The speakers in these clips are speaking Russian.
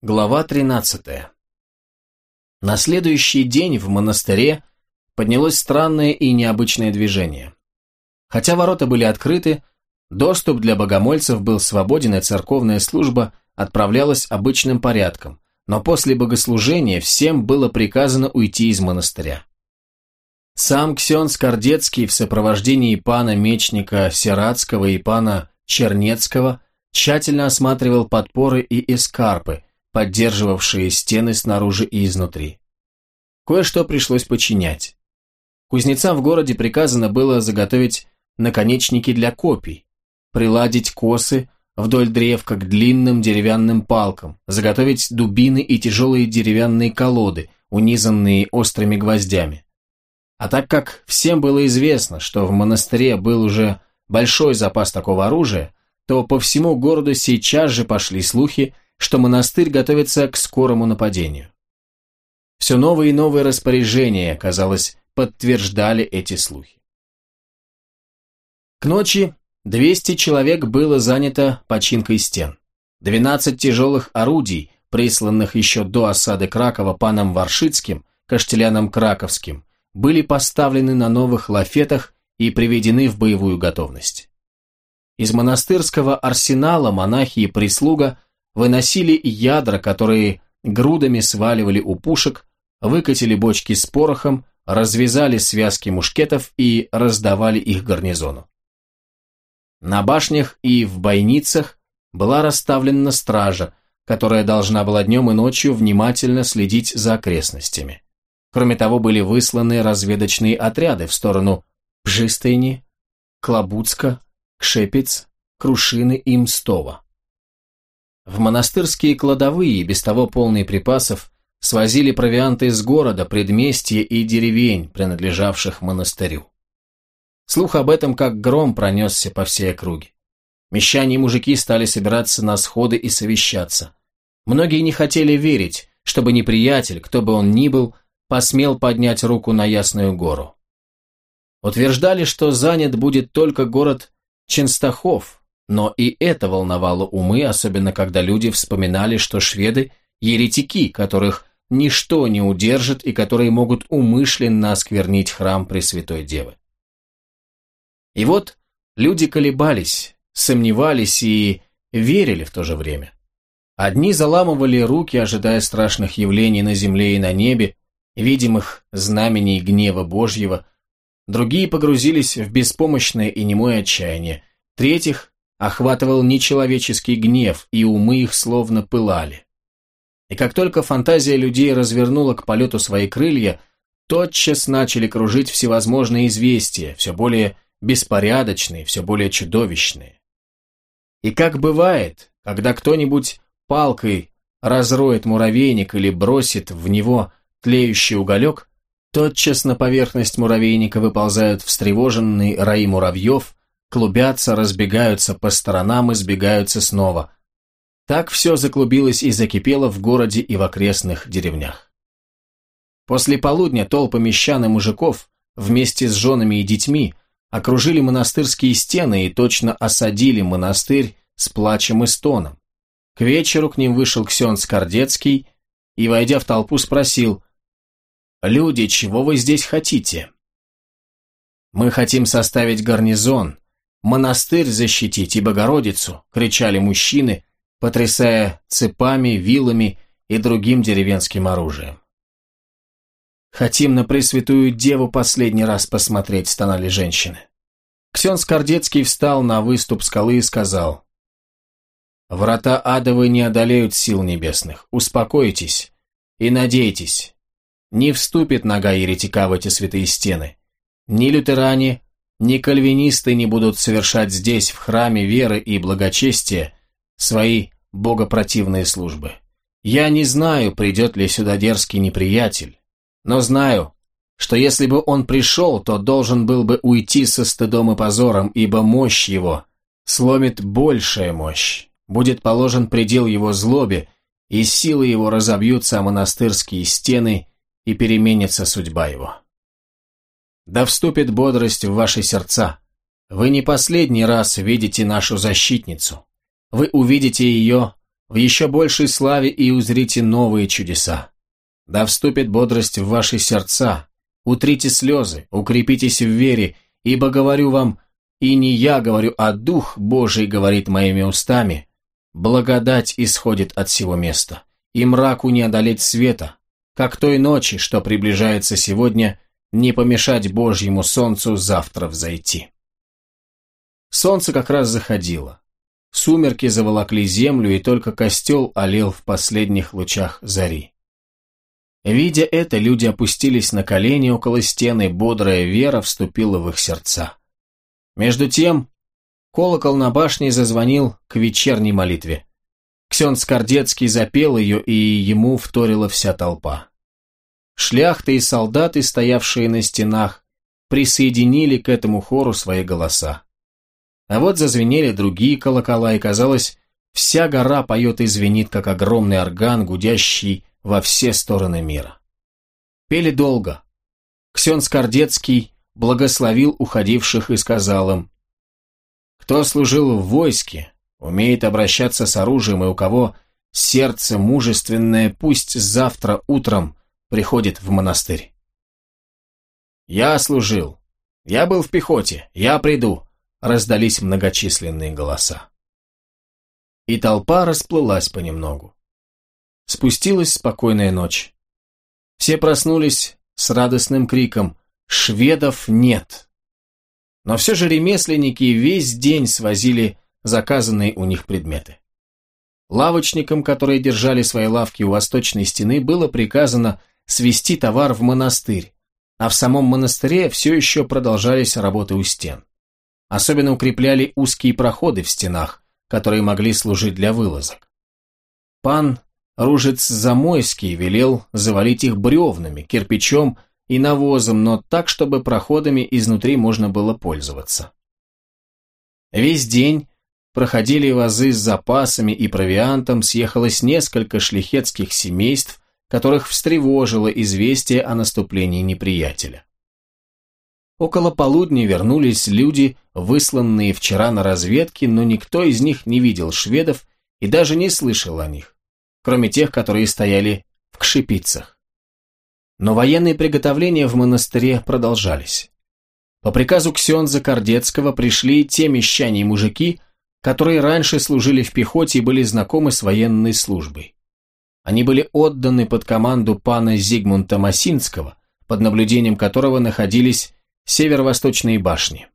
Глава 13. На следующий день в монастыре поднялось странное и необычное движение. Хотя ворота были открыты, доступ для богомольцев был свободен, и церковная служба отправлялась обычным порядком, но после богослужения всем было приказано уйти из монастыря. Сам Ксен Скордецкий в сопровождении пана Мечника Сиратского и пана Чернецкого тщательно осматривал подпоры и эскарпы, поддерживавшие стены снаружи и изнутри. Кое-что пришлось починять. Кузнецам в городе приказано было заготовить наконечники для копий, приладить косы вдоль древка к длинным деревянным палкам, заготовить дубины и тяжелые деревянные колоды, унизанные острыми гвоздями. А так как всем было известно, что в монастыре был уже большой запас такого оружия, то по всему городу сейчас же пошли слухи, что монастырь готовится к скорому нападению. Все новые и новые распоряжения, казалось, подтверждали эти слухи. К ночи 200 человек было занято починкой стен. 12 тяжелых орудий, присланных еще до осады Кракова паном Варшицким, Каштеляном Краковским, были поставлены на новых лафетах и приведены в боевую готовность. Из монастырского арсенала монахи и прислуга выносили ядра, которые грудами сваливали у пушек, выкатили бочки с порохом, развязали связки мушкетов и раздавали их гарнизону. На башнях и в бойницах была расставлена стража, которая должна была днем и ночью внимательно следить за окрестностями. Кроме того, были высланы разведочные отряды в сторону Пжистыни, Клобуцка, Кшепец, Крушины и Мстова. В монастырские кладовые, без того полные припасов, свозили провианты из города, предместья и деревень, принадлежавших монастырю. Слух об этом как гром пронесся по всей округе. Мещане и мужики стали собираться на сходы и совещаться. Многие не хотели верить, чтобы неприятель, кто бы он ни был, посмел поднять руку на Ясную гору. Утверждали, что занят будет только город Ченстахов, но и это волновало умы, особенно когда люди вспоминали, что шведы – еретики, которых ничто не удержит и которые могут умышленно осквернить храм Пресвятой Девы. И вот люди колебались, сомневались и верили в то же время. Одни заламывали руки, ожидая страшных явлений на земле и на небе, видимых знамений гнева Божьего, другие погрузились в беспомощное и немое отчаяние, третьих охватывал нечеловеческий гнев, и умы их словно пылали. И как только фантазия людей развернула к полету свои крылья, тотчас начали кружить всевозможные известия, все более беспорядочные, все более чудовищные. И как бывает, когда кто-нибудь палкой разроет муравейник или бросит в него тлеющий уголек, тотчас на поверхность муравейника выползают встревоженные раи муравьев, клубятся, разбегаются по сторонам и сбегаются снова. Так все заклубилось и закипело в городе и в окрестных деревнях. После полудня толпы мещан и мужиков вместе с женами и детьми окружили монастырские стены и точно осадили монастырь с плачем и стоном. К вечеру к ним вышел Ксен Скордецкий и, войдя в толпу, спросил, «Люди, чего вы здесь хотите?» «Мы хотим составить гарнизон, монастырь защитить и Богородицу!» – кричали мужчины, потрясая цепами, вилами и другим деревенским оружием. «Хотим на Пресвятую Деву последний раз посмотреть», – стонали женщины. Ксен Скордецкий встал на выступ скалы и сказал, «Врата адовы не одолеют сил небесных, успокойтесь и надейтесь. Не вступит нога еретика в эти святые стены. Ни лютеране, ни кальвинисты не будут совершать здесь, в храме веры и благочестия, свои богопротивные службы. Я не знаю, придет ли сюда дерзкий неприятель, но знаю, что если бы он пришел, то должен был бы уйти со стыдом и позором, ибо мощь его сломит большая мощь, будет положен предел его злобе, и силы его разобьются о монастырские стены, и переменится судьба его. Да вступит бодрость в ваши сердца. Вы не последний раз видите нашу защитницу. Вы увидите ее в еще большей славе и узрите новые чудеса. Да вступит бодрость в ваши сердца, утрите слезы, укрепитесь в вере, ибо говорю вам, и не я говорю, а Дух Божий говорит моими устами, благодать исходит от всего места, и мраку не одолеть света, как той ночи, что приближается сегодня, не помешать Божьему солнцу завтра взойти. Солнце как раз заходило. Сумерки заволокли землю, и только костел олел в последних лучах зари. Видя это, люди опустились на колени около стены, бодрая вера вступила в их сердца. Между тем, колокол на башне зазвонил к вечерней молитве. Ксен Скордецкий запел ее, и ему вторила вся толпа. Шляхты и солдаты, стоявшие на стенах, присоединили к этому хору свои голоса. А вот зазвенели другие колокола, и казалось, вся гора поет и звенит, как огромный орган, гудящий во все стороны мира. Пели долго. Ксен Скордецкий благословил уходивших и сказал им, «Кто служил в войске, умеет обращаться с оружием, и у кого сердце мужественное, пусть завтра утром приходит в монастырь. «Я служил. Я был в пехоте. Я приду», — раздались многочисленные голоса. И толпа расплылась понемногу. Спустилась спокойная ночь. Все проснулись с радостным криком «Шведов нет!». Но все же ремесленники весь день свозили заказанные у них предметы. Лавочникам, которые держали свои лавки у восточной стены, было приказано свести товар в монастырь, а в самом монастыре все еще продолжались работы у стен. Особенно укрепляли узкие проходы в стенах, которые могли служить для вылазок. Пан Ружец Замойский велел завалить их бревнами, кирпичом и навозом, но так, чтобы проходами изнутри можно было пользоваться. Весь день проходили вазы с запасами и провиантом, съехалось несколько шлихетских семейств, которых встревожило известие о наступлении неприятеля. Около полудня вернулись люди, высланные вчера на разведке, но никто из них не видел шведов и даже не слышал о них, кроме тех, которые стояли в Кшипицах. Но военные приготовления в монастыре продолжались. По приказу Ксенза Кордецкого пришли те мещане и мужики, которые раньше служили в пехоте и были знакомы с военной службой. Они были отданы под команду пана Зигмунта Масинского, под наблюдением которого находились северо-восточные башни.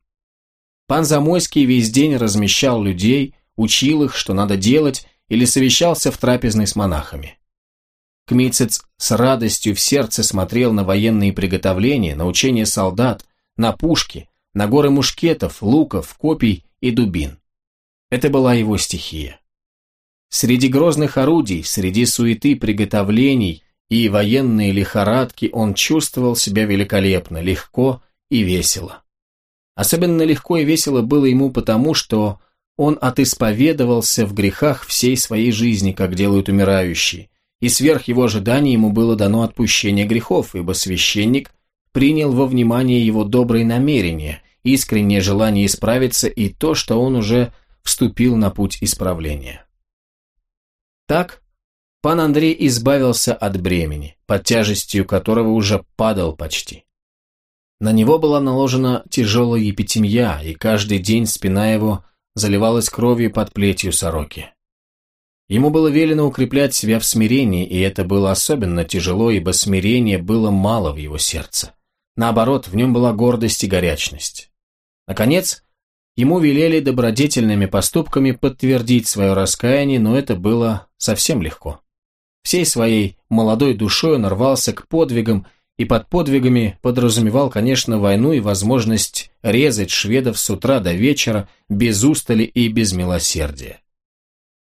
Пан Замойский весь день размещал людей, учил их, что надо делать, или совещался в трапезной с монахами. Кмицец с радостью в сердце смотрел на военные приготовления, на учения солдат, на пушки, на горы мушкетов, луков, копий и дубин. Это была его стихия. Среди грозных орудий, среди суеты приготовлений и военной лихорадки он чувствовал себя великолепно, легко и весело. Особенно легко и весело было ему потому, что он отисповедовался в грехах всей своей жизни, как делают умирающие, и сверх его ожиданий ему было дано отпущение грехов, ибо священник принял во внимание его добрые намерения, искреннее желание исправиться и то, что он уже вступил на путь исправления. Так, пан Андрей избавился от бремени, под тяжестью которого уже падал почти. На него была наложена тяжелая епитемья, и каждый день спина его заливалась кровью под плетью сороки. Ему было велено укреплять себя в смирении, и это было особенно тяжело, ибо смирения было мало в его сердце. Наоборот, в нем была гордость и горячность. Наконец, Ему велели добродетельными поступками подтвердить свое раскаяние, но это было совсем легко. Всей своей молодой душой он рвался к подвигам, и под подвигами подразумевал, конечно, войну и возможность резать шведов с утра до вечера, без устали и без милосердия.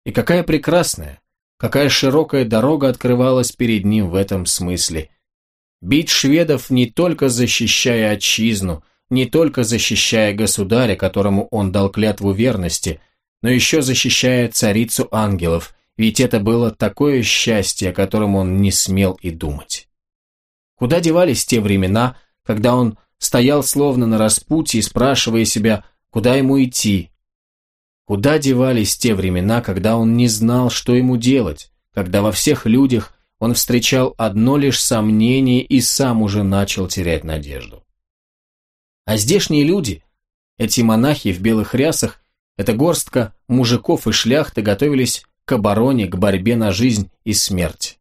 И какая прекрасная, какая широкая дорога открывалась перед ним в этом смысле. Бить шведов не только защищая отчизну, не только защищая государя, которому он дал клятву верности, но еще защищая царицу ангелов, ведь это было такое счастье, о котором он не смел и думать. Куда девались те времена, когда он стоял словно на распутье, спрашивая себя, куда ему идти? Куда девались те времена, когда он не знал, что ему делать, когда во всех людях он встречал одно лишь сомнение и сам уже начал терять надежду. А здешние люди, эти монахи в белых рясах, эта горстка мужиков и шляхты готовились к обороне, к борьбе на жизнь и смерть.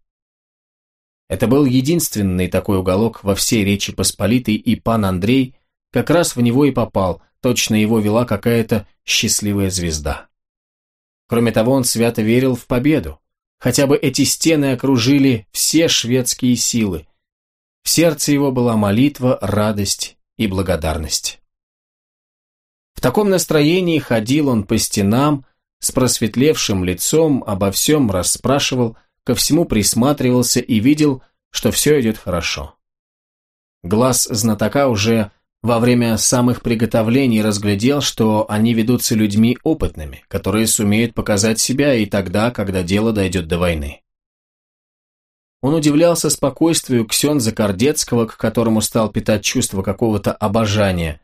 Это был единственный такой уголок во всей Речи Посполитой, и пан Андрей как раз в него и попал, точно его вела какая-то счастливая звезда. Кроме того, он свято верил в победу. Хотя бы эти стены окружили все шведские силы. В сердце его была молитва, радость и благодарность. В таком настроении ходил он по стенам, с просветлевшим лицом, обо всем расспрашивал, ко всему присматривался и видел, что все идет хорошо. Глаз знатока уже во время самых приготовлений разглядел, что они ведутся людьми опытными, которые сумеют показать себя и тогда, когда дело дойдет до войны. Он удивлялся спокойствию Ксенза Кордецкого, к которому стал питать чувство какого-то обожания,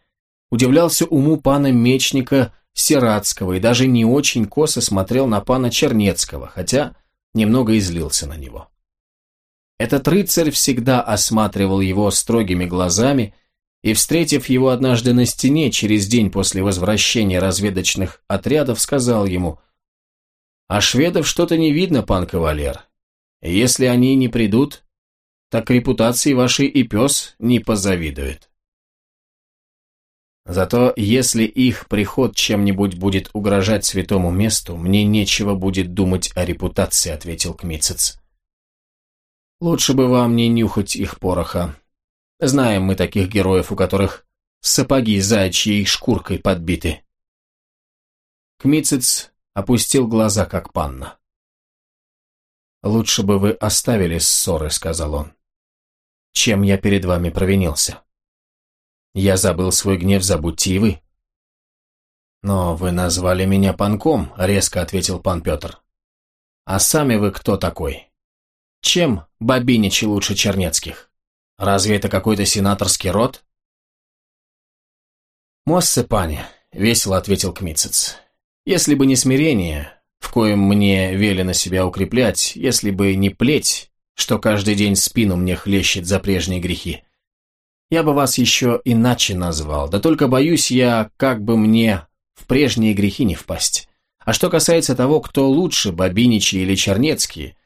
удивлялся уму пана Мечника Сиратского и даже не очень косо смотрел на пана Чернецкого, хотя немного излился на него. Этот рыцарь всегда осматривал его строгими глазами и, встретив его однажды на стене через день после возвращения разведочных отрядов, сказал ему «А шведов что-то не видно, пан кавалер. Если они не придут, так репутации вашей и пес не позавидует». Зато если их приход чем-нибудь будет угрожать святому месту, мне нечего будет думать о репутации, ответил Кмицец. Лучше бы вам не нюхать их пороха. Знаем мы таких героев, у которых сапоги заячьей шкуркой подбиты. Кмицец опустил глаза, как панна. «Лучше бы вы оставили ссоры», — сказал он. «Чем я перед вами провинился?» Я забыл свой гнев, забудьте и вы. Но вы назвали меня панком, резко ответил пан Петр. А сами вы кто такой? Чем Бабиничи лучше Чернецких? Разве это какой-то сенаторский род? Моссе, пане, весело ответил Кмицец. Если бы не смирение, в коем мне велено себя укреплять, если бы не плеть, что каждый день спину мне хлещет за прежние грехи, я бы вас еще иначе назвал, да только боюсь я, как бы мне в прежние грехи не впасть. А что касается того, кто лучше, Бабиничи или Чернецкие,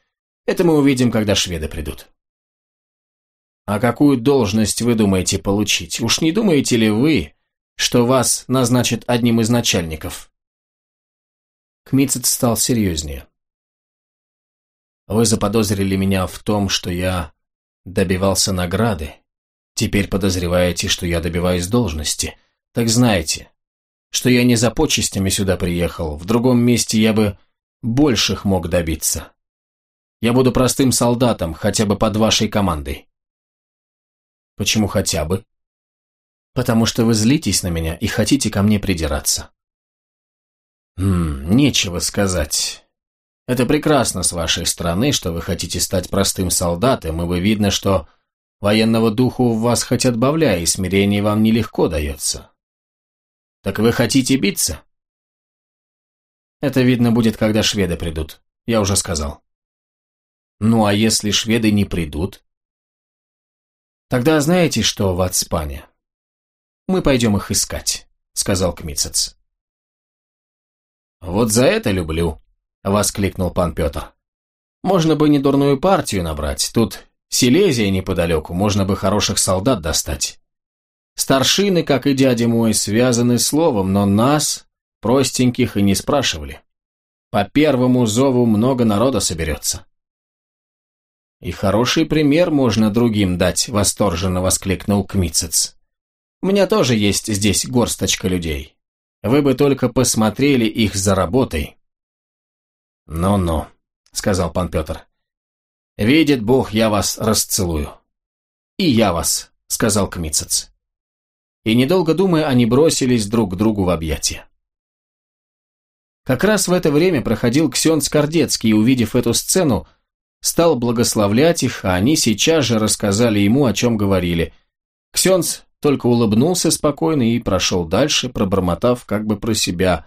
это мы увидим, когда шведы придут. А какую должность вы думаете получить? Уж не думаете ли вы, что вас назначат одним из начальников? Кмицет стал серьезнее. Вы заподозрили меня в том, что я добивался награды, Теперь подозреваете, что я добиваюсь должности. Так знаете, что я не за почестями сюда приехал, в другом месте я бы больших мог добиться. Я буду простым солдатом, хотя бы под вашей командой. Почему хотя бы? Потому что вы злитесь на меня и хотите ко мне придираться. Хм, нечего сказать. Это прекрасно с вашей стороны, что вы хотите стать простым солдатом, и вы видно, что Военного духу в вас хоть отбавляй, и смирение вам нелегко дается. Так вы хотите биться? Это видно будет, когда шведы придут. Я уже сказал. Ну а если шведы не придут? Тогда знаете что, Вацпане? Мы пойдем их искать, сказал Кмицец. Вот за это люблю, воскликнул пан Петр. Можно бы не дурную партию набрать, тут Силезия неподалеку, можно бы хороших солдат достать. Старшины, как и дядя мой, связаны словом, но нас, простеньких, и не спрашивали. По первому зову много народа соберется. И хороший пример можно другим дать, восторженно воскликнул Кмицец. У меня тоже есть здесь горсточка людей. Вы бы только посмотрели их за работой. «Ну-ну», — сказал пан Петр. «Видит Бог, я вас расцелую». «И я вас», — сказал Кмицец. И недолго думая, они бросились друг к другу в объятия. Как раз в это время проходил Ксен Скордецкий увидев эту сцену, стал благословлять их, а они сейчас же рассказали ему, о чем говорили. Ксенц только улыбнулся спокойно и прошел дальше, пробормотав как бы про себя.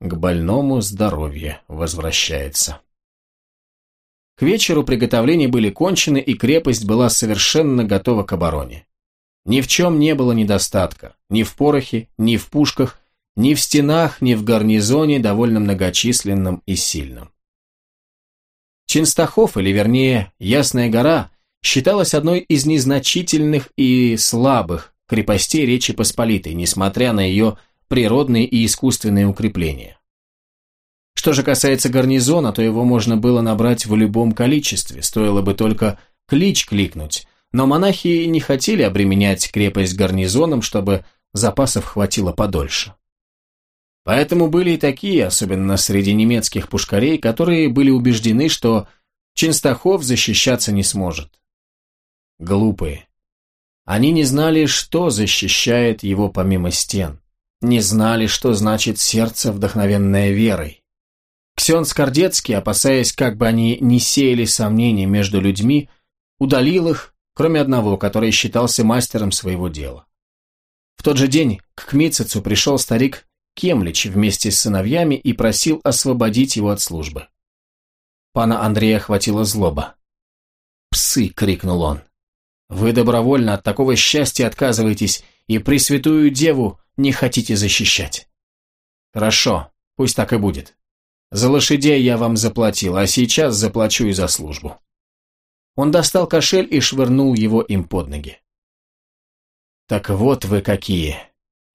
к больному здоровье возвращается. К вечеру приготовления были кончены, и крепость была совершенно готова к обороне. Ни в чем не было недостатка, ни в порохе, ни в пушках, ни в стенах, ни в гарнизоне, довольно многочисленном и сильном. Чинстахов, или вернее, Ясная гора, считалась одной из незначительных и слабых крепостей Речи Посполитой, несмотря на ее природные и искусственные укрепления. Что же касается гарнизона, то его можно было набрать в любом количестве, стоило бы только клич кликнуть, но монахи не хотели обременять крепость гарнизоном, чтобы запасов хватило подольше. Поэтому были и такие, особенно среди немецких пушкарей, которые были убеждены, что Чинстахов защищаться не сможет. Глупые. Они не знали, что защищает его помимо стен. Не знали, что значит сердце, вдохновенное верой. Ксен Скордецкий, опасаясь, как бы они не сеяли сомнений между людьми, удалил их, кроме одного, который считался мастером своего дела. В тот же день к Кмицецу пришел старик Кемлич вместе с сыновьями и просил освободить его от службы. Пана Андрея охватила злоба. «Псы!» — крикнул он. «Вы добровольно от такого счастья отказываетесь и Пресвятую Деву не хотите защищать. Хорошо, пусть так и будет. За лошадей я вам заплатил, а сейчас заплачу и за службу». Он достал кошель и швырнул его им под ноги. «Так вот вы какие!»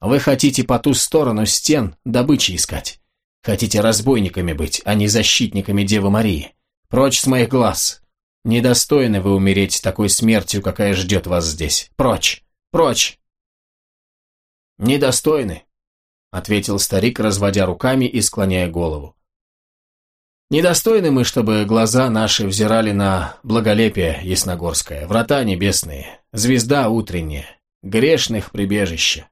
Вы хотите по ту сторону стен добычи искать. Хотите разбойниками быть, а не защитниками Девы Марии. Прочь с моих глаз. Недостойны вы умереть такой смертью, какая ждет вас здесь. Прочь! Прочь!» «Недостойны», — ответил старик, разводя руками и склоняя голову. «Недостойны мы, чтобы глаза наши взирали на благолепие ясногорское, врата небесные, звезда утренняя, грешных прибежище.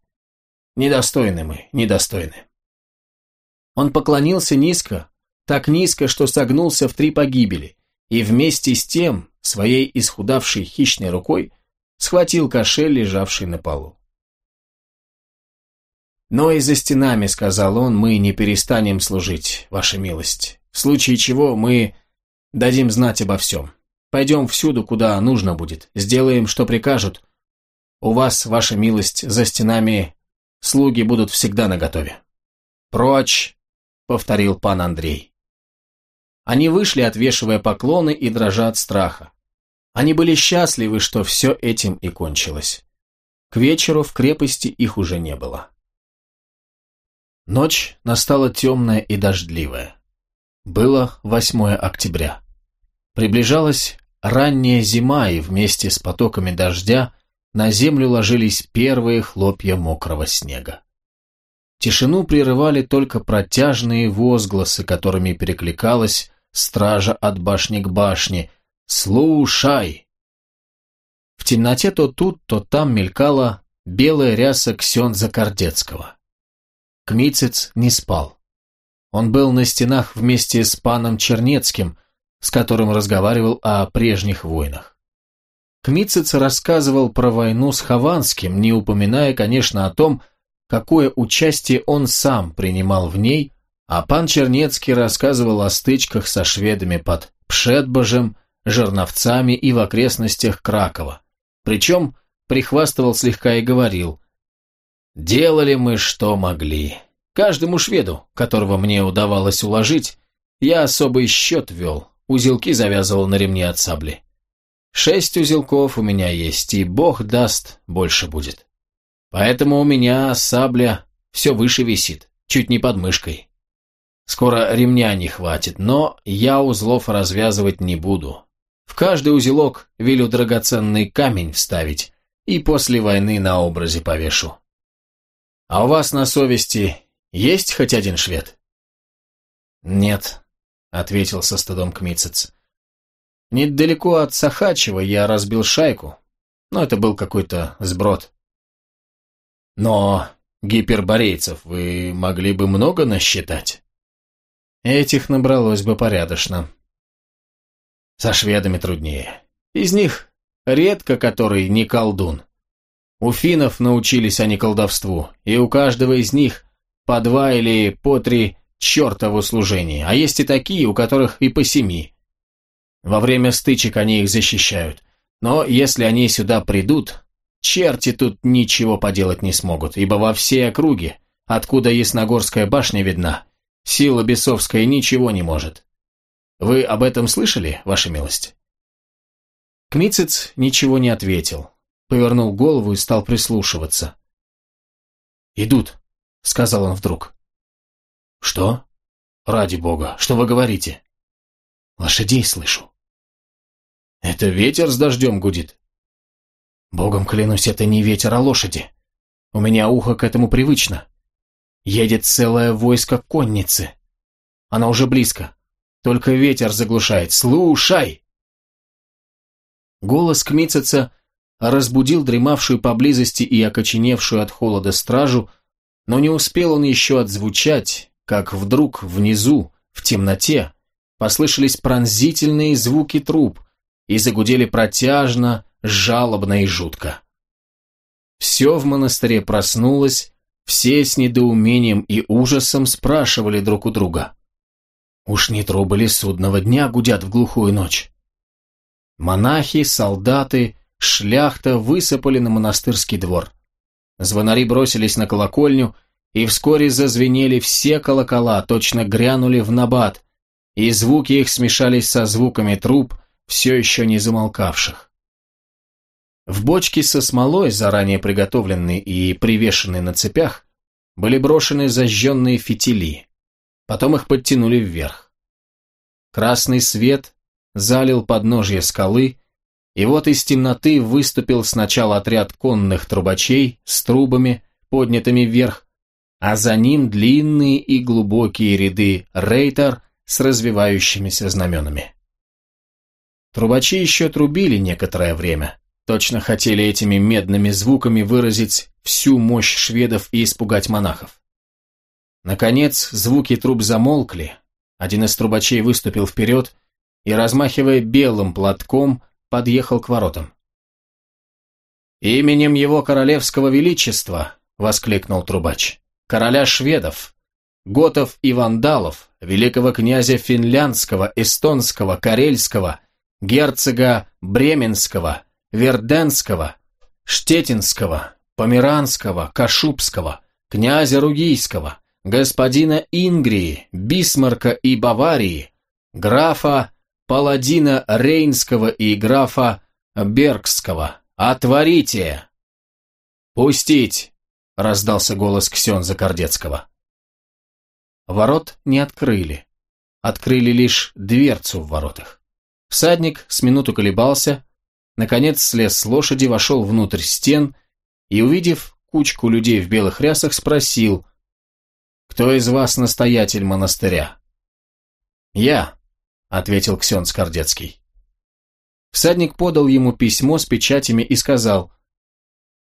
Недостойны мы, недостойны. Он поклонился низко, так низко, что согнулся в три погибели, и вместе с тем, своей исхудавшей хищной рукой, схватил кошель, лежавший на полу. «Но и за стенами, — сказал он, — мы не перестанем служить, ваша милость, в случае чего мы дадим знать обо всем. Пойдем всюду, куда нужно будет, сделаем, что прикажут. У вас, ваша милость, за стенами Слуги будут всегда наготове. «Прочь!» — повторил пан Андрей. Они вышли, отвешивая поклоны и дрожа от страха. Они были счастливы, что все этим и кончилось. К вечеру в крепости их уже не было. Ночь настала темная и дождливая. Было 8 октября. Приближалась ранняя зима, и вместе с потоками дождя на землю ложились первые хлопья мокрого снега. Тишину прерывали только протяжные возгласы, которыми перекликалась стража от башни к башне «Слушай!». В темноте то тут, то там мелькала белая ряса Ксенза Кордецкого. Кмицец не спал. Он был на стенах вместе с паном Чернецким, с которым разговаривал о прежних войнах. Кмицец рассказывал про войну с Хованским, не упоминая, конечно, о том, какое участие он сам принимал в ней, а пан Чернецкий рассказывал о стычках со шведами под Пшетбожем, Жерновцами и в окрестностях Кракова. Причем прихвастывал слегка и говорил «Делали мы, что могли. Каждому шведу, которого мне удавалось уложить, я особый счет вел, узелки завязывал на ремне от сабли. Шесть узелков у меня есть, и бог даст, больше будет. Поэтому у меня сабля все выше висит, чуть не под мышкой. Скоро ремня не хватит, но я узлов развязывать не буду. В каждый узелок велю драгоценный камень вставить и после войны на образе повешу. А у вас на совести есть хоть один швед? Нет, ответил со стыдом Кмицец. Недалеко от Сахачева я разбил шайку, но это был какой-то сброд. Но гиперборейцев вы могли бы много насчитать? Этих набралось бы порядочно. Со шведами труднее. Из них редко который не колдун. У финнов научились они колдовству, и у каждого из них по два или по три черта в услужении, а есть и такие, у которых и по семи. Во время стычек они их защищают. Но если они сюда придут, черти тут ничего поделать не смогут, ибо во всей округе, откуда Ясногорская башня видна, сила бесовская ничего не может. Вы об этом слышали, ваша милость? Кмицец ничего не ответил, повернул голову и стал прислушиваться. «Идут», — сказал он вдруг. «Что? Ради бога, что вы говорите?» «Лошадей слышу». «Это ветер с дождем гудит?» «Богом клянусь, это не ветер, а лошади. У меня ухо к этому привычно. Едет целое войско конницы. Она уже близко. Только ветер заглушает. Слушай!» Голос Кмицеца разбудил дремавшую поблизости и окоченевшую от холода стражу, но не успел он еще отзвучать, как вдруг внизу, в темноте, послышались пронзительные звуки труб и загудели протяжно, жалобно и жутко. Все в монастыре проснулось, все с недоумением и ужасом спрашивали друг у друга. Уж не трубы ли судного дня гудят в глухую ночь? Монахи, солдаты, шляхта высыпали на монастырский двор. Звонари бросились на колокольню, и вскоре зазвенели все колокола, точно грянули в набат, и звуки их смешались со звуками труб, все еще не замолкавших. В бочке со смолой, заранее приготовленной и привешенной на цепях, были брошены зажженные фитили. Потом их подтянули вверх. Красный свет залил подножье скалы, и вот из темноты выступил сначала отряд конных трубачей с трубами, поднятыми вверх, а за ним длинные и глубокие ряды рейтер с развивающимися знаменами. Трубачи еще трубили некоторое время, точно хотели этими медными звуками выразить всю мощь шведов и испугать монахов. Наконец, звуки труб замолкли, один из трубачей выступил вперед и, размахивая белым платком, подъехал к воротам. «Именем его королевского величества!» — воскликнул трубач. «Короля шведов, готов и вандалов, великого князя финляндского, эстонского, карельского, герцога Бременского, Верденского, Штетинского, Померанского, Кашубского, князя Ругийского, господина Ингрии, Бисмарка и Баварии, графа паладина Рейнского и графа Бергского. Отворите!» «Пустить!» — раздался голос Ксенза Кордецкого. Ворот не открыли. Открыли лишь дверцу в воротах. Всадник с минуту колебался, наконец слез с лошади, вошел внутрь стен и, увидев кучку людей в белых рясах, спросил, «Кто из вас настоятель монастыря?» «Я», ответил Ксен Скордецкий. Всадник подал ему письмо с печатями и сказал,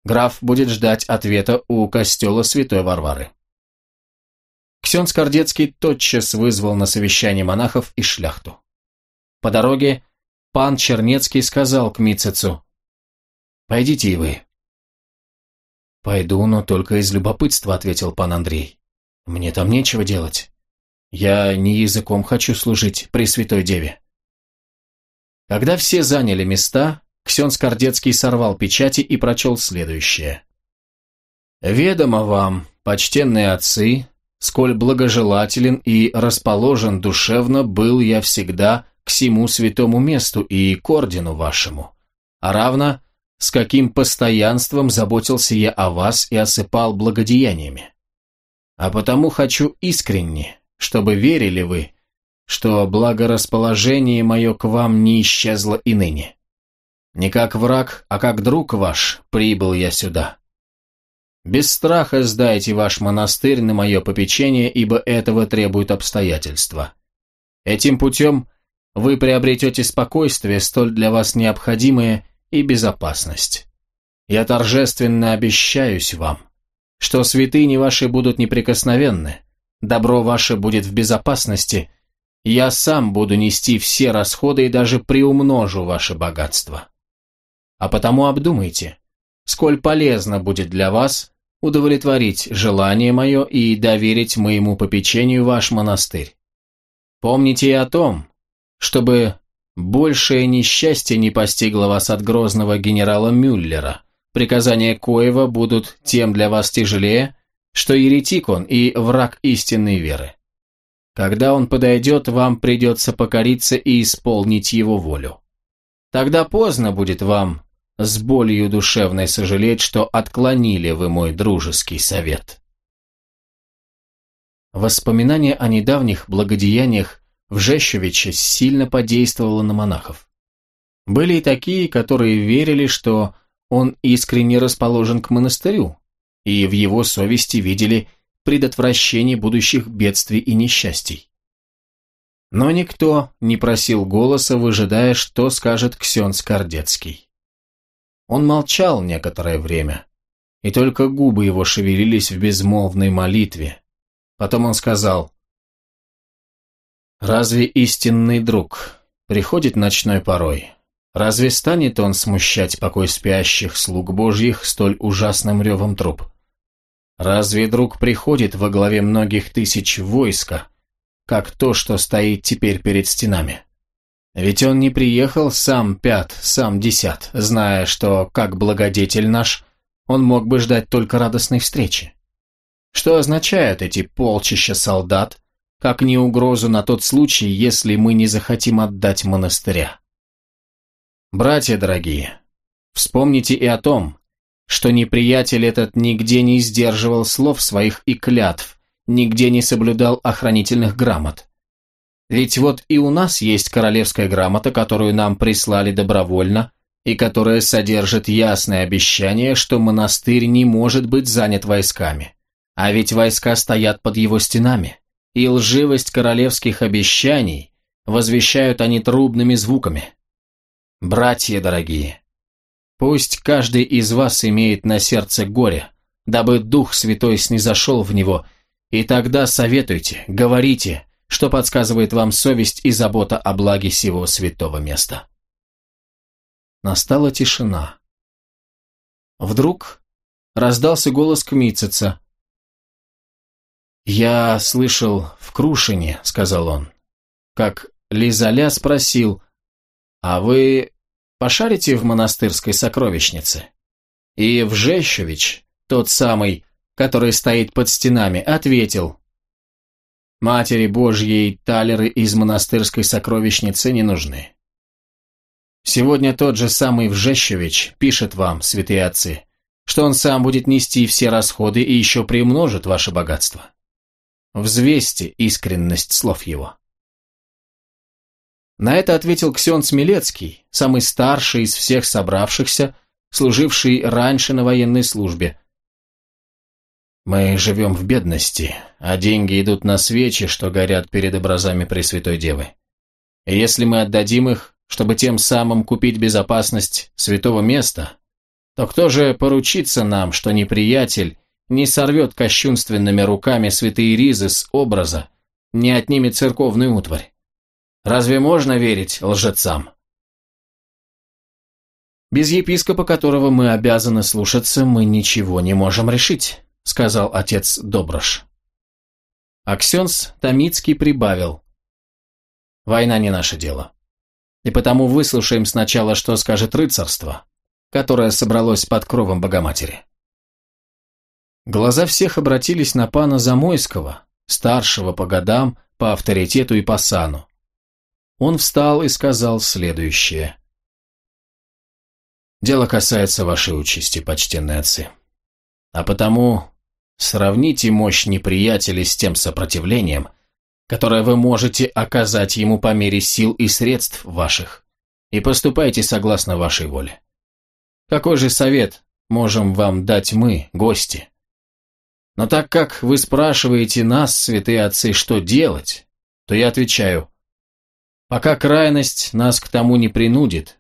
«Граф будет ждать ответа у костела Святой Варвары». Ксен Скордецкий тотчас вызвал на совещание монахов и шляхту. По дороге пан Чернецкий сказал к Мицецу, «Пойдите и вы». «Пойду, но только из любопытства», — ответил пан Андрей. «Мне там нечего делать. Я не языком хочу служить Пресвятой Деве. Когда все заняли места, Ксен Скордецкий сорвал печати и прочел следующее. «Ведомо вам, почтенные отцы, сколь благожелателен и расположен душевно был я всегда к всему святому месту и к ордену вашему, а равно с каким постоянством заботился я о вас и осыпал благодеяниями. А потому хочу искренне, чтобы верили вы, что благорасположение мое к вам не исчезло и ныне. Не как враг, а как друг ваш прибыл я сюда. Без страха сдайте ваш монастырь на мое попечение, ибо этого требуют обстоятельства. Этим путем вы приобретете спокойствие, столь для вас необходимое, и безопасность. Я торжественно обещаюсь вам, что святыни ваши будут неприкосновенны, Добро ваше будет в безопасности. Я сам буду нести все расходы и даже приумножу ваше богатство. А потому обдумайте, сколь полезно будет для вас удовлетворить желание мое и доверить моему попечению ваш монастырь. Помните и о том, чтобы большее несчастье не постигло вас от грозного генерала Мюллера. Приказания Коева будут тем для вас тяжелее, что еретик он и враг истинной веры. Когда он подойдет, вам придется покориться и исполнить его волю. Тогда поздно будет вам с болью душевной сожалеть, что отклонили вы мой дружеский совет. Воспоминание о недавних благодеяниях в Жещевиче сильно подействовало на монахов. Были и такие, которые верили, что он искренне расположен к монастырю, и в его совести видели предотвращение будущих бедствий и несчастий. Но никто не просил голоса, выжидая, что скажет Ксен Скордецкий. Он молчал некоторое время, и только губы его шевелились в безмолвной молитве. Потом он сказал, «Разве истинный друг приходит ночной порой? Разве станет он смущать покой спящих слуг Божьих столь ужасным ревом труп? Разве друг приходит во главе многих тысяч войска, как то, что стоит теперь перед стенами? Ведь он не приехал сам пят, сам десят, зная, что, как благодетель наш, он мог бы ждать только радостной встречи. Что означают эти полчища солдат, как не угрозу на тот случай, если мы не захотим отдать монастыря? Братья дорогие, вспомните и о том, что неприятель этот нигде не сдерживал слов своих и клятв, нигде не соблюдал охранительных грамот. Ведь вот и у нас есть королевская грамота, которую нам прислали добровольно, и которая содержит ясное обещание, что монастырь не может быть занят войсками. А ведь войска стоят под его стенами, и лживость королевских обещаний возвещают они трубными звуками. Братья дорогие, пусть каждый из вас имеет на сердце горе, дабы Дух Святой снизошел в него, и тогда советуйте, говорите, что подсказывает вам совесть и забота о благе сего святого места. Настала тишина. Вдруг раздался голос Кмитцица. «Я слышал в Крушине», — сказал он, — как Лизаля спросил, а вы пошарите в монастырской сокровищнице? И Вжещевич, тот самый, который стоит под стенами, ответил, Матери Божьей талеры из монастырской сокровищницы не нужны. Сегодня тот же самый Вжещевич пишет вам, святые отцы, что он сам будет нести все расходы и еще приумножит ваше богатство. Взвесьте искренность слов его. На это ответил Ксен Смелецкий, самый старший из всех собравшихся, служивший раньше на военной службе. «Мы живем в бедности, а деньги идут на свечи, что горят перед образами Пресвятой Девы. И если мы отдадим их, чтобы тем самым купить безопасность святого места, то кто же поручится нам, что неприятель не сорвет кощунственными руками святые ризы с образа, не отнимет церковную утварь? Разве можно верить лжецам? Без епископа, которого мы обязаны слушаться, мы ничего не можем решить, сказал отец Доброш. Аксенс Томицкий прибавил. Война не наше дело. И потому выслушаем сначала, что скажет рыцарство, которое собралось под кровом Богоматери. Глаза всех обратились на пана Замойского, старшего по годам, по авторитету и по сану. Он встал и сказал следующее. «Дело касается вашей участи, почтенные отцы. А потому сравните мощь неприятеля с тем сопротивлением, которое вы можете оказать ему по мере сил и средств ваших, и поступайте согласно вашей воле. Какой же совет можем вам дать мы, гости? Но так как вы спрашиваете нас, святые отцы, что делать, то я отвечаю – Пока крайность нас к тому не принудит,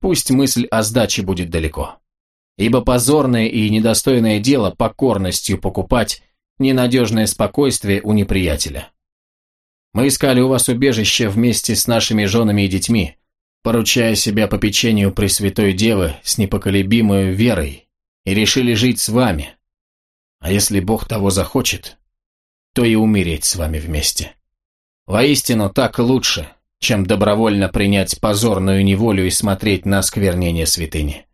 пусть мысль о сдаче будет далеко. Ибо позорное и недостойное дело покорностью покупать ненадежное спокойствие у неприятеля. Мы искали у вас убежище вместе с нашими женами и детьми, поручая себя попечению Пресвятой Девы с непоколебимой верой, и решили жить с вами. А если Бог того захочет, то и умереть с вами вместе. Воистину, так лучше, чем добровольно принять позорную неволю и смотреть на сквернение святыни.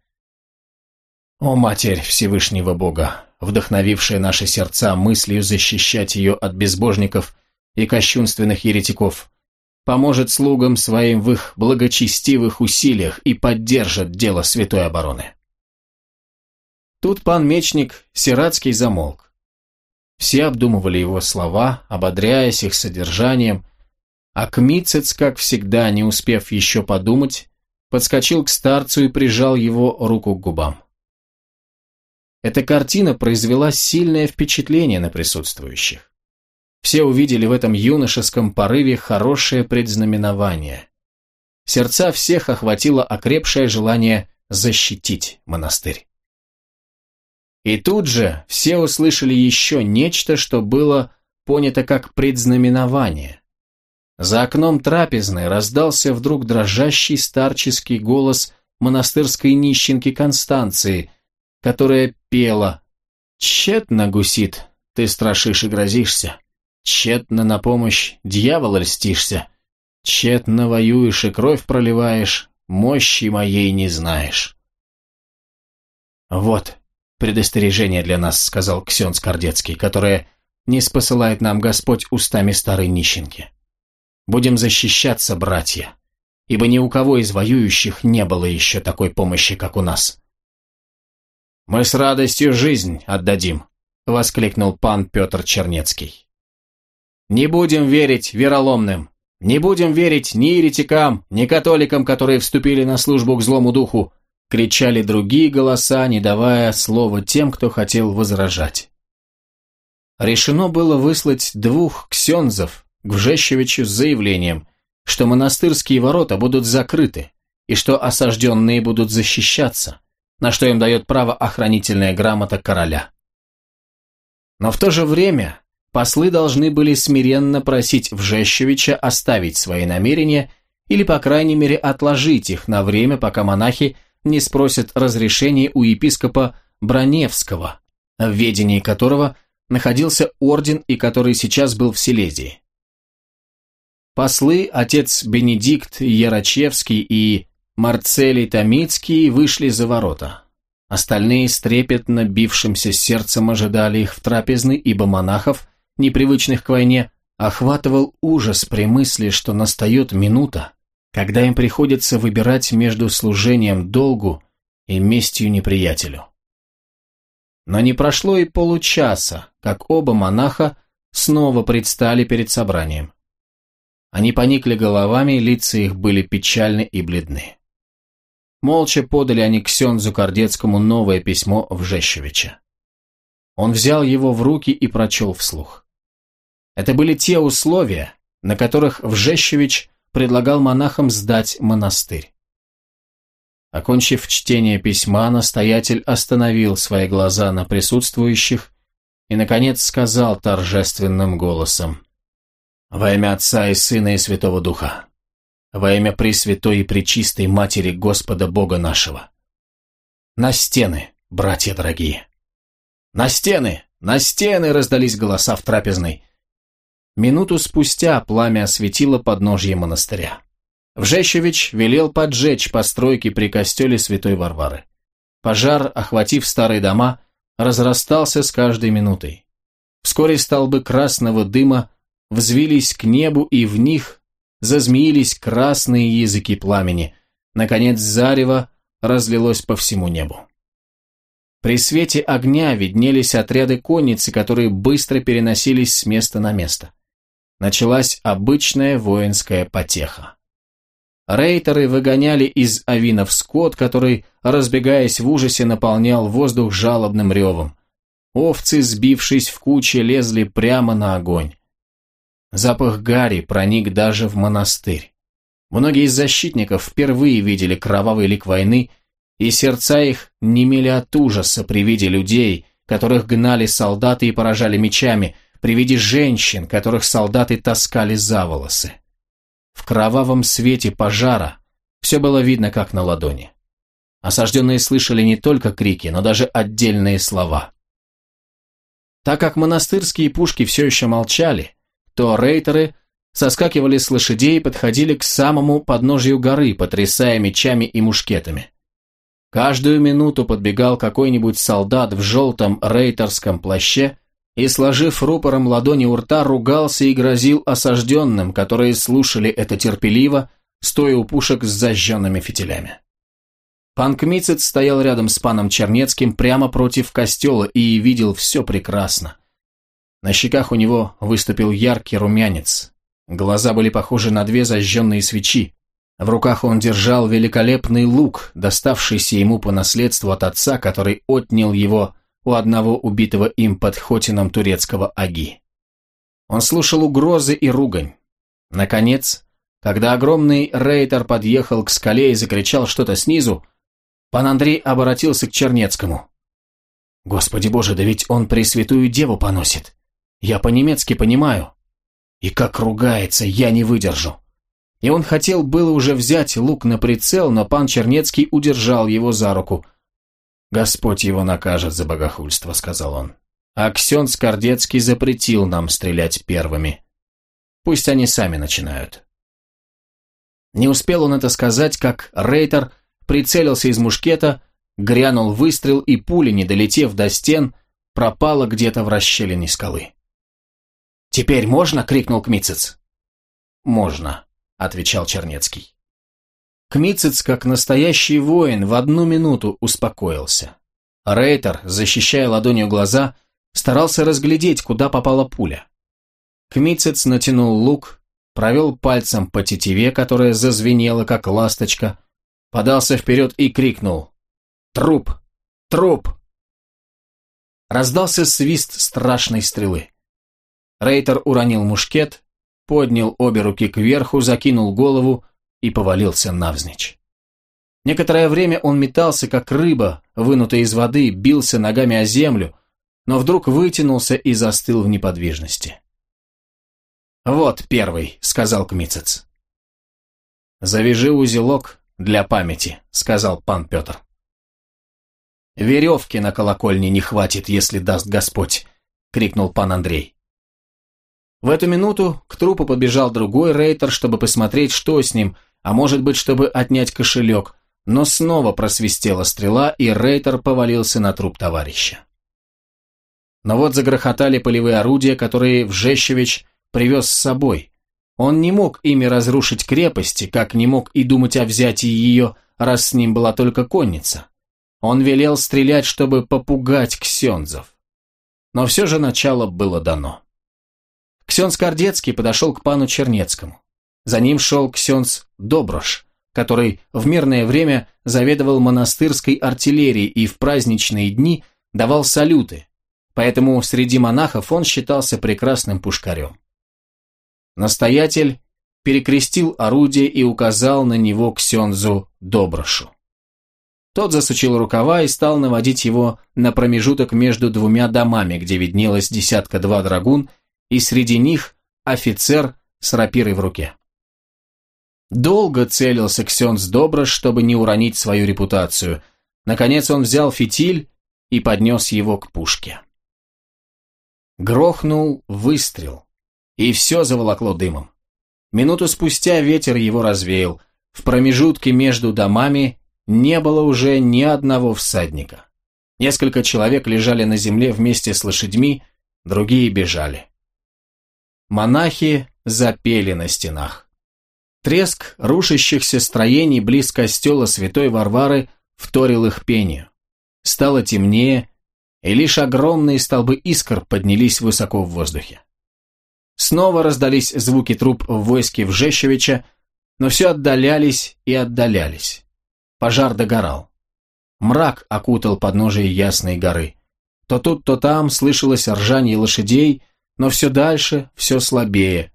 О, Матерь Всевышнего Бога, вдохновившая наши сердца мыслью защищать ее от безбожников и кощунственных еретиков, поможет слугам своим в их благочестивых усилиях и поддержит дело святой обороны. Тут пан Мечник Сиратский замолк. Все обдумывали его слова, ободряясь их содержанием, а Кмицец, как всегда, не успев еще подумать, подскочил к старцу и прижал его руку к губам. Эта картина произвела сильное впечатление на присутствующих. Все увидели в этом юношеском порыве хорошее предзнаменование. Сердца всех охватило окрепшее желание защитить монастырь. И тут же все услышали еще нечто, что было понято как предзнаменование. За окном трапезной раздался вдруг дрожащий старческий голос монастырской нищенки Констанции, которая пела «Тщетно, гусит, ты страшишь и грозишься, тщетно на помощь дьявола льстишься, тщетно воюешь и кровь проливаешь, мощи моей не знаешь». Вот, предостережение для нас», — сказал Ксен Скордецкий, «которое не спосылает нам Господь устами старой нищенки. Будем защищаться, братья, ибо ни у кого из воюющих не было еще такой помощи, как у нас». «Мы с радостью жизнь отдадим», — воскликнул пан Петр Чернецкий. «Не будем верить вероломным, не будем верить ни еретикам, ни католикам, которые вступили на службу к злому духу, кричали другие голоса, не давая слова тем, кто хотел возражать. Решено было выслать двух ксензов к Вжещевичу с заявлением, что монастырские ворота будут закрыты и что осажденные будут защищаться, на что им дает право охранительная грамота короля. Но в то же время послы должны были смиренно просить Вжещевича оставить свои намерения или, по крайней мере, отложить их на время, пока монахи не спросят разрешения у епископа Броневского, в ведении которого находился орден и который сейчас был в Силезии. Послы, отец Бенедикт Ярочевский и Марцелий Томицкий вышли за ворота. Остальные с трепетно бившимся сердцем ожидали их в трапезной, ибо монахов, непривычных к войне, охватывал ужас при мысли, что настает минута, когда им приходится выбирать между служением долгу и местью неприятелю. Но не прошло и получаса, как оба монаха снова предстали перед собранием. Они поникли головами, лица их были печальны и бледны. Молча подали они Ксензу Кордецкому новое письмо в Жещевича. Он взял его в руки и прочел вслух. Это были те условия, на которых Вжещевич предлагал монахам сдать монастырь. Окончив чтение письма, настоятель остановил свои глаза на присутствующих и, наконец, сказал торжественным голосом «Во имя Отца и Сына и Святого Духа, во имя Пресвятой и Пречистой Матери Господа Бога нашего, на стены, братья дорогие!» «На стены! На стены!» раздались голоса в трапезной. Минуту спустя пламя осветило подножье монастыря. Вжещевич велел поджечь постройки при костеле Святой Варвары. Пожар, охватив старые дома, разрастался с каждой минутой. Вскоре столбы красного дыма взвились к небу, и в них зазмеились красные языки пламени. Наконец зарево разлилось по всему небу. При свете огня виднелись отряды конницы, которые быстро переносились с места на место началась обычная воинская потеха. Рейтеры выгоняли из авинов скот, который, разбегаясь в ужасе, наполнял воздух жалобным ревом. Овцы, сбившись в кучи, лезли прямо на огонь. Запах гари проник даже в монастырь. Многие из защитников впервые видели кровавый лик войны, и сердца их немели от ужаса при виде людей, которых гнали солдаты и поражали мечами – при виде женщин, которых солдаты таскали за волосы. В кровавом свете пожара все было видно как на ладони. Осажденные слышали не только крики, но даже отдельные слова. Так как монастырские пушки все еще молчали, то рейтеры соскакивали с лошадей и подходили к самому подножию горы, потрясая мечами и мушкетами. Каждую минуту подбегал какой-нибудь солдат в желтом рейтерском плаще и, сложив рупором ладони у рта, ругался и грозил осажденным, которые слушали это терпеливо, стоя у пушек с зажженными фитилями. Пан Кмицец стоял рядом с паном Чернецким прямо против костела и видел все прекрасно. На щеках у него выступил яркий румянец. Глаза были похожи на две зажженные свечи. В руках он держал великолепный лук, доставшийся ему по наследству от отца, который отнял его у одного убитого им под Хотином турецкого аги. Он слушал угрозы и ругань. Наконец, когда огромный рейтер подъехал к скале и закричал что-то снизу, пан Андрей обратился к Чернецкому. «Господи боже, да ведь он Пресвятую Деву поносит. Я по-немецки понимаю. И как ругается, я не выдержу». И он хотел было уже взять лук на прицел, но пан Чернецкий удержал его за руку – «Господь его накажет за богохульство», — сказал он. «А Ксен Скордецкий запретил нам стрелять первыми. Пусть они сами начинают». Не успел он это сказать, как Рейтер прицелился из мушкета, грянул выстрел, и пуля, не долетев до стен, пропала где-то в расщелине скалы. «Теперь можно?» — крикнул Кмицец. «Можно», — отвечал Чернецкий. Кмицец, как настоящий воин, в одну минуту успокоился. Рейтер, защищая ладонью глаза, старался разглядеть, куда попала пуля. Кмицец натянул лук, провел пальцем по тетиве, которая зазвенела, как ласточка, подался вперед и крикнул «Труп! Труп!» Раздался свист страшной стрелы. Рейтер уронил мушкет, поднял обе руки кверху, закинул голову, и повалился навзничь. Некоторое время он метался, как рыба, вынутая из воды, бился ногами о землю, но вдруг вытянулся и застыл в неподвижности. «Вот первый», — сказал Кмицец. «Завяжи узелок для памяти», — сказал пан Петр. «Веревки на колокольне не хватит, если даст Господь», — крикнул пан Андрей. В эту минуту к трупу подбежал другой рейтер, чтобы посмотреть, что с ним, а может быть, чтобы отнять кошелек, но снова просвистела стрела, и Рейтер повалился на труп товарища. Но вот загрохотали полевые орудия, которые Вжещевич привез с собой. Он не мог ими разрушить крепости, как не мог и думать о взятии ее, раз с ним была только конница. Он велел стрелять, чтобы попугать ксензов. Но все же начало было дано. Ксенз Кардецкий подошел к пану Чернецкому. За ним шел Ксенц Доброш, который в мирное время заведовал монастырской артиллерией и в праздничные дни давал салюты, поэтому среди монахов он считался прекрасным пушкарем. Настоятель перекрестил орудие и указал на него Ксензу Доброшу. Тот засучил рукава и стал наводить его на промежуток между двумя домами, где виднелось десятка-два драгун, и среди них офицер с рапирой в руке. Долго целился Ксенс Доброш, чтобы не уронить свою репутацию. Наконец он взял фитиль и поднес его к пушке. Грохнул выстрел, и все заволокло дымом. Минуту спустя ветер его развеял. В промежутке между домами не было уже ни одного всадника. Несколько человек лежали на земле вместе с лошадьми, другие бежали. Монахи запели на стенах. Треск рушащихся строений близ костела святой Варвары вторил их пению. Стало темнее, и лишь огромные столбы искр поднялись высоко в воздухе. Снова раздались звуки труп в войске Вжещевича, но все отдалялись и отдалялись. Пожар догорал. Мрак окутал подножие Ясной горы. То тут, то там слышалось ржание лошадей, но все дальше, все слабее,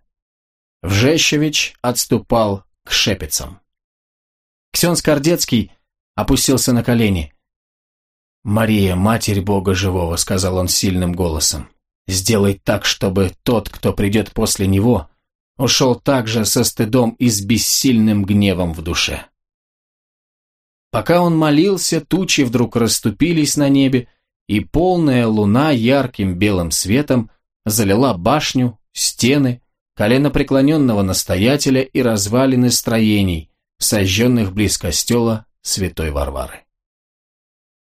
Вжещевич отступал к шепицам. Ксен Скордецкий опустился на колени. «Мария, Матерь Бога Живого», — сказал он сильным голосом, — «сделай так, чтобы тот, кто придет после него, ушел также со стыдом и с бессильным гневом в душе». Пока он молился, тучи вдруг расступились на небе, и полная луна ярким белым светом залила башню, стены, колено преклоненного настоятеля и развалины строений, сожженных близ костела святой Варвары.